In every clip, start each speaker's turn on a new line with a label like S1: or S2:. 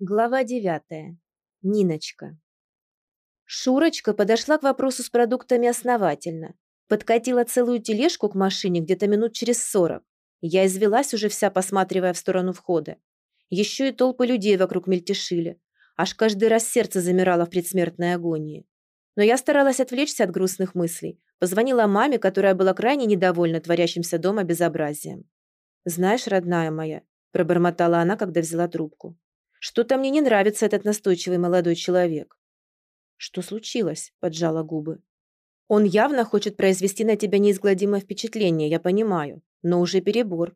S1: Глава девятая. Ниночка. Шурочка подошла к вопросу с продуктами основательно. Подкатила целую тележку к машине где-то минут через сорок. Я извелась уже вся, посматривая в сторону входа. Еще и толпы людей вокруг мельтешили. Аж каждый раз сердце замирало в предсмертной агонии. Но я старалась отвлечься от грустных мыслей. Позвонила маме, которая была крайне недовольна творящимся дома безобразием. «Знаешь, родная моя», – пробормотала она, когда взяла трубку. «Что-то мне не нравится этот настойчивый молодой человек». «Что случилось?» – поджала губы. «Он явно хочет произвести на тебя неизгладимое впечатление, я понимаю, но уже перебор.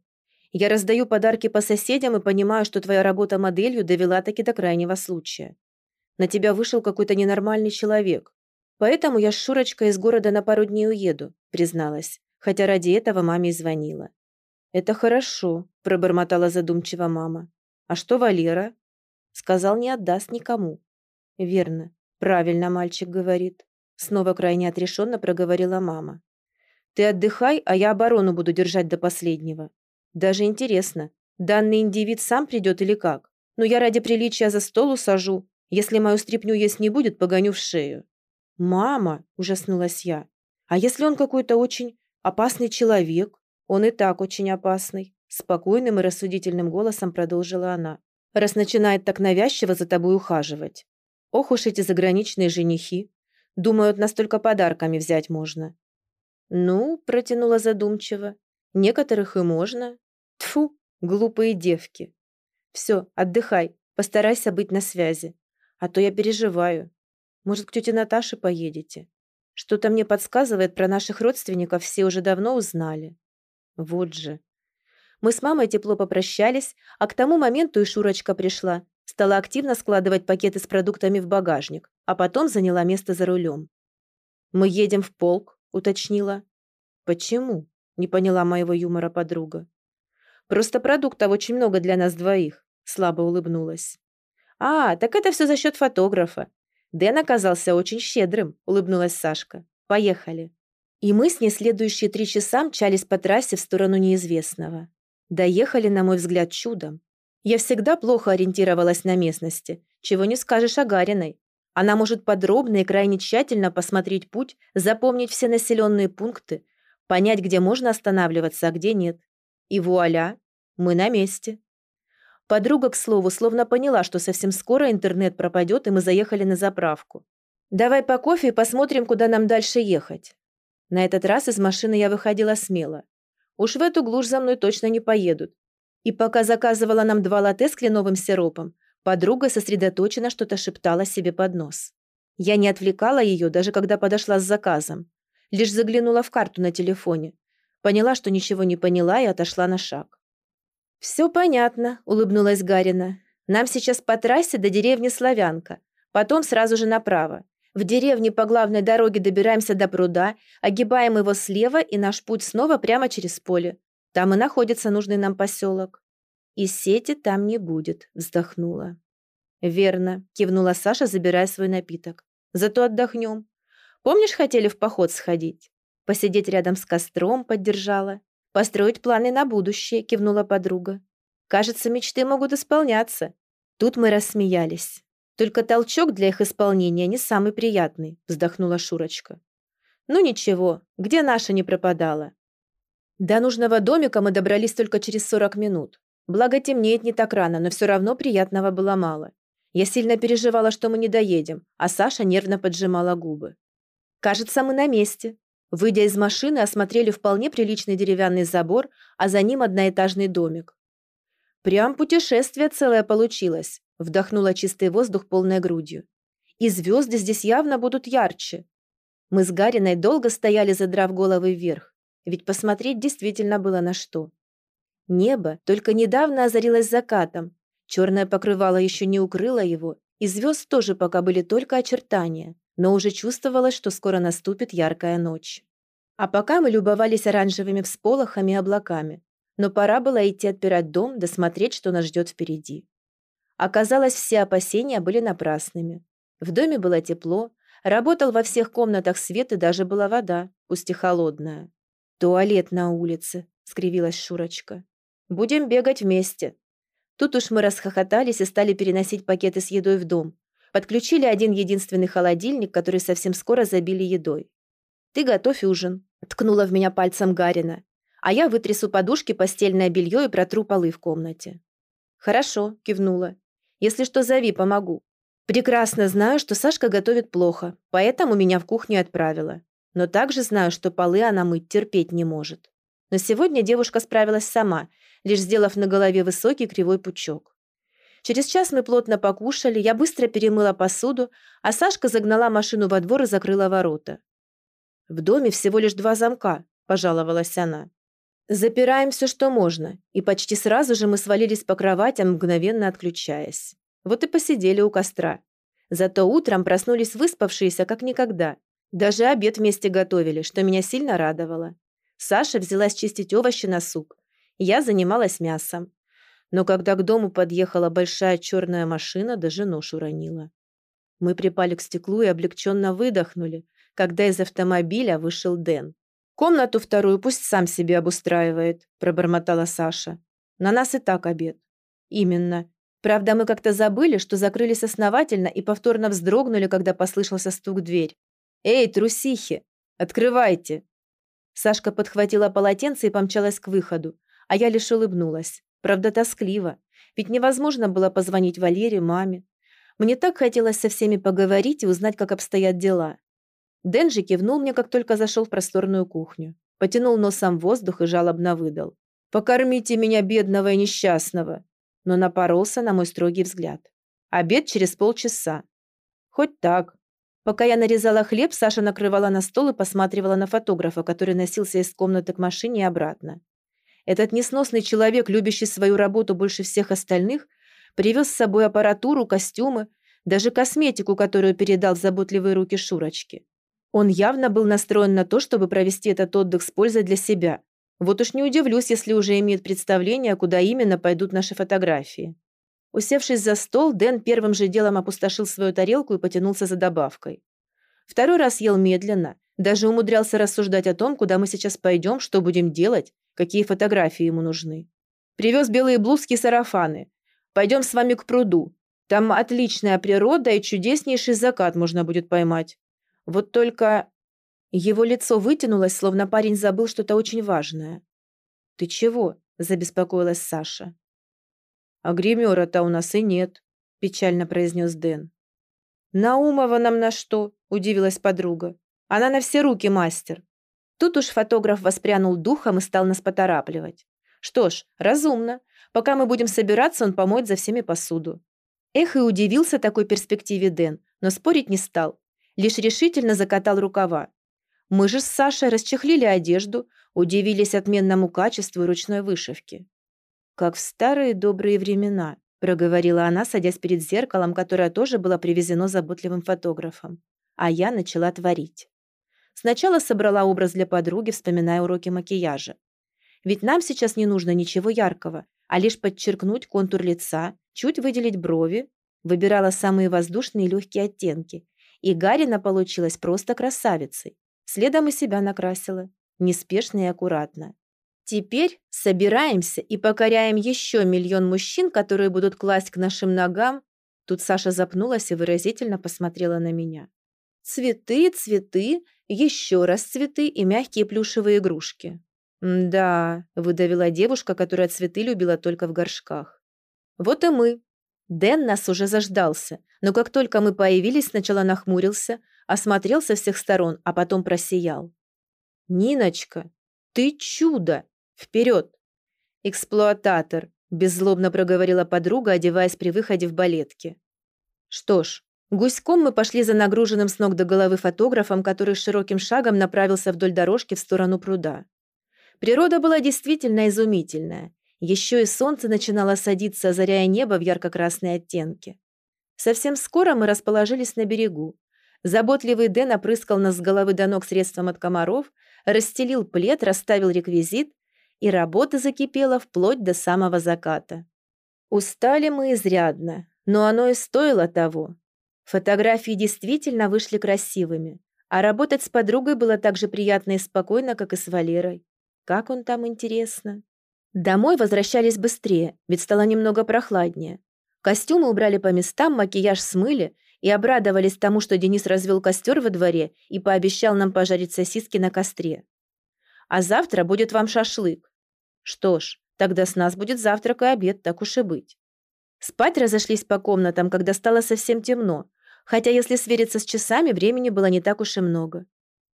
S1: Я раздаю подарки по соседям и понимаю, что твоя работа моделью довела таки до крайнего случая. На тебя вышел какой-то ненормальный человек. Поэтому я с Шурочкой из города на пару дней уеду», – призналась, хотя ради этого маме и звонила. «Это хорошо», – пробормотала задумчиво мама. «А что Валера?» Сказал, не отдаст никому. «Верно. Правильно мальчик говорит». Снова крайне отрешенно проговорила мама. «Ты отдыхай, а я оборону буду держать до последнего. Даже интересно, данный индивид сам придет или как? Но я ради приличия за стол усажу. Если мою стряпню есть не будет, погоню в шею». «Мама!» – ужаснулась я. «А если он какой-то очень опасный человек?» «Он и так очень опасный», – спокойным и рассудительным голосом продолжила она. «Раз начинает так навязчиво за тобой ухаживать. Ох уж эти заграничные женихи. Думают, настолько подарками взять можно». «Ну», – протянула задумчиво, – «некоторых и можно». Тфу, глупые девки. Все, отдыхай, постарайся быть на связи. А то я переживаю. Может, к тете Наташе поедете? Что-то мне подсказывает, про наших родственников все уже давно узнали. Вот же. Мы с мамой тепло попрощались, а к тому моменту и Шурочка пришла. Стала активно складывать пакеты с продуктами в багажник, а потом заняла место за рулем. «Мы едем в полк», — уточнила. «Почему?» — не поняла моего юмора подруга. «Просто продуктов очень много для нас двоих», — слабо улыбнулась. «А, так это все за счет фотографа. Дэн оказался очень щедрым», – улыбнулась Сашка. «Поехали». И мы с ней следующие три часа мчались по трассе в сторону неизвестного. Доехали, на мой взгляд, чудом. Я всегда плохо ориентировалась на местности, чего не скажешь о Гариной. Она может подробно и крайне тщательно посмотреть путь, запомнить все населенные пункты, понять, где можно останавливаться, а где нет. И вуаля, мы на месте. Подруга, к слову, словно поняла, что совсем скоро интернет пропадет, и мы заехали на заправку. «Давай по кофе и посмотрим, куда нам дальше ехать». На этот раз из машины я выходила смело. Уж в эту глушь за мной точно не поедут. И пока заказывала нам два латте с кленовым сиропом, подруга сосредоточенно что-то шептала себе под нос. Я не отвлекала ее, даже когда подошла с заказом. Лишь заглянула в карту на телефоне. Поняла, что ничего не поняла и отошла на шаг. «Все понятно», – улыбнулась Гарина. «Нам сейчас по трассе до деревни Славянка, потом сразу же направо. В деревне по главной дороге добираемся до пруда, огибаем его слева, и наш путь снова прямо через поле. Там и находится нужный нам поселок». «И сети там не будет», – вздохнула. «Верно», – кивнула Саша, забирая свой напиток. «Зато отдохнем. Помнишь, хотели в поход сходить? Посидеть рядом с костром поддержала. «Построить планы на будущее», – кивнула подруга. «Кажется, мечты могут исполняться». Тут мы рассмеялись. «Только толчок для их исполнения не самый приятный», – вздохнула Шурочка. «Ну ничего, где наша не пропадала?» До нужного домика мы добрались только через 40 минут. Благо темнеет не так рано, но все равно приятного было мало. Я сильно переживала, что мы не доедем, а Саша нервно поджимала губы. «Кажется, мы на месте», Выйдя из машины, осмотрели вполне приличный деревянный забор, а за ним одноэтажный домик. «Прям путешествие целое получилось», – вдохнула чистый воздух полной грудью. «И звезды здесь явно будут ярче». Мы с Гариной долго стояли, задрав головы вверх, ведь посмотреть действительно было на что. Небо только недавно озарилось закатом, черное покрывало еще не укрыло его, и звезд тоже пока были только очертания но уже чувствовалось, что скоро наступит яркая ночь. А пока мы любовались оранжевыми всполохами и облаками, но пора было идти отпирать дом, досмотреть, что нас ждет впереди. Оказалось, все опасения были напрасными. В доме было тепло, работал во всех комнатах свет и даже была вода, пусть и холодная. «Туалет на улице», — скривилась Шурочка. «Будем бегать вместе». Тут уж мы расхохотались и стали переносить пакеты с едой в дом. Подключили один единственный холодильник, который совсем скоро забили едой. «Ты готовь ужин», – ткнула в меня пальцем Гарина. «А я вытрясу подушки, постельное белье и протру полы в комнате». «Хорошо», – кивнула. «Если что, зови, помогу». Прекрасно знаю, что Сашка готовит плохо, поэтому меня в кухню отправила. Но также знаю, что полы она мыть терпеть не может. Но сегодня девушка справилась сама, лишь сделав на голове высокий кривой пучок. Через час мы плотно покушали, я быстро перемыла посуду, а Сашка загнала машину во двор и закрыла ворота. «В доме всего лишь два замка», – пожаловалась она. «Запираем все, что можно», и почти сразу же мы свалились по кроватям, мгновенно отключаясь. Вот и посидели у костра. Зато утром проснулись выспавшиеся, как никогда. Даже обед вместе готовили, что меня сильно радовало. Саша взялась чистить овощи на суп. Я занималась мясом. Но когда к дому подъехала большая черная машина, даже нож уронила. Мы припали к стеклу и облегченно выдохнули, когда из автомобиля вышел Дэн. «Комнату вторую пусть сам себе обустраивает», – пробормотала Саша. «На нас и так обед». «Именно. Правда, мы как-то забыли, что закрылись основательно и повторно вздрогнули, когда послышался стук в дверь. «Эй, трусихи! Открывайте!» Сашка подхватила полотенце и помчалась к выходу, а я лишь улыбнулась. Правда, тоскливо. Ведь невозможно было позвонить Валере, маме. Мне так хотелось со всеми поговорить и узнать, как обстоят дела. Дэнжи кивнул мне, как только зашел в просторную кухню. Потянул носом воздух и жалобно выдал. «Покормите меня, бедного и несчастного!» Но напоролся на мой строгий взгляд. «Обед через полчаса». «Хоть так». Пока я нарезала хлеб, Саша накрывала на стол и посматривала на фотографа, который носился из комнаты к машине и обратно. Этот несносный человек, любящий свою работу больше всех остальных, привез с собой аппаратуру, костюмы, даже косметику, которую передал в заботливые руки Шурочки. Он явно был настроен на то, чтобы провести этот отдых с пользой для себя. Вот уж не удивлюсь, если уже имеет представление, куда именно пойдут наши фотографии. Усевшись за стол, Дэн первым же делом опустошил свою тарелку и потянулся за добавкой. Второй раз ел медленно, даже умудрялся рассуждать о том, куда мы сейчас пойдем, что будем делать, какие фотографии ему нужны. Привез белые блузки и сарафаны. Пойдем с вами к пруду. Там отличная природа и чудеснейший закат можно будет поймать. Вот только... Его лицо вытянулось, словно парень забыл что-то очень важное. «Ты чего?» – забеспокоилась Саша. «А гримера-то у нас и нет», – печально произнес Дэн. «Наумова нам на что?» – удивилась подруга. «Она на все руки мастер. Тут уж фотограф воспрянул духом и стал нас поторапливать. Что ж, разумно. Пока мы будем собираться, он помоет за всеми посуду. Эх, и удивился такой перспективе Дэн, но спорить не стал. Лишь решительно закатал рукава. Мы же с Сашей расчехлили одежду, удивились отменному качеству ручной вышивки. «Как в старые добрые времена», – проговорила она, садясь перед зеркалом, которое тоже было привезено заботливым фотографом. А я начала творить. Сначала собрала образ для подруги, вспоминая уроки макияжа. Ведь нам сейчас не нужно ничего яркого, а лишь подчеркнуть контур лица, чуть выделить брови. Выбирала самые воздушные и легкие оттенки. И Гарина получилась просто красавицей. Следом и себя накрасила. Неспешно и аккуратно. Теперь собираемся и покоряем еще миллион мужчин, которые будут класть к нашим ногам. Тут Саша запнулась и выразительно посмотрела на меня. Цветы, цветы, еще раз цветы и мягкие плюшевые игрушки. «Да», – выдавила девушка, которая цветы любила только в горшках. «Вот и мы». Дэн нас уже заждался, но как только мы появились, сначала нахмурился, осмотрел со всех сторон, а потом просиял. «Ниночка, ты чудо! Вперед!» «Эксплуататор», – беззлобно проговорила подруга, одеваясь при выходе в балетке. Что ж, Гуськом мы пошли за нагруженным с ног до головы фотографом, который широким шагом направился вдоль дорожки в сторону пруда. Природа была действительно изумительная. Еще и солнце начинало садиться, озаряя небо в ярко-красные оттенки. Совсем скоро мы расположились на берегу. Заботливый Дэн опрыскал нас с головы до ног средством от комаров, расстелил плед, расставил реквизит, и работа закипела вплоть до самого заката. Устали мы изрядно, но оно и стоило того. Фотографии действительно вышли красивыми, а работать с подругой было так же приятно и спокойно, как и с Валерой. Как он там, интересно? Домой возвращались быстрее, ведь стало немного прохладнее. Костюмы убрали по местам, макияж смыли и обрадовались тому, что Денис развел костер во дворе и пообещал нам пожарить сосиски на костре. А завтра будет вам шашлык. Что ж, тогда с нас будет завтрак и обед, так уж и быть. Спать разошлись по комнатам, когда стало совсем темно, хотя, если свериться с часами, времени было не так уж и много.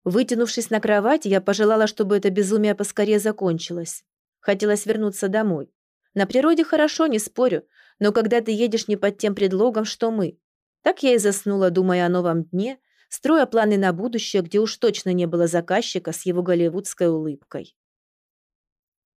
S1: Вытянувшись на кровати, я пожелала, чтобы это безумие поскорее закончилось. Хотелось вернуться домой. На природе хорошо, не спорю, но когда ты едешь не под тем предлогом, что мы. Так я и заснула, думая о новом дне, строя планы на будущее, где уж точно не было заказчика с его голливудской улыбкой.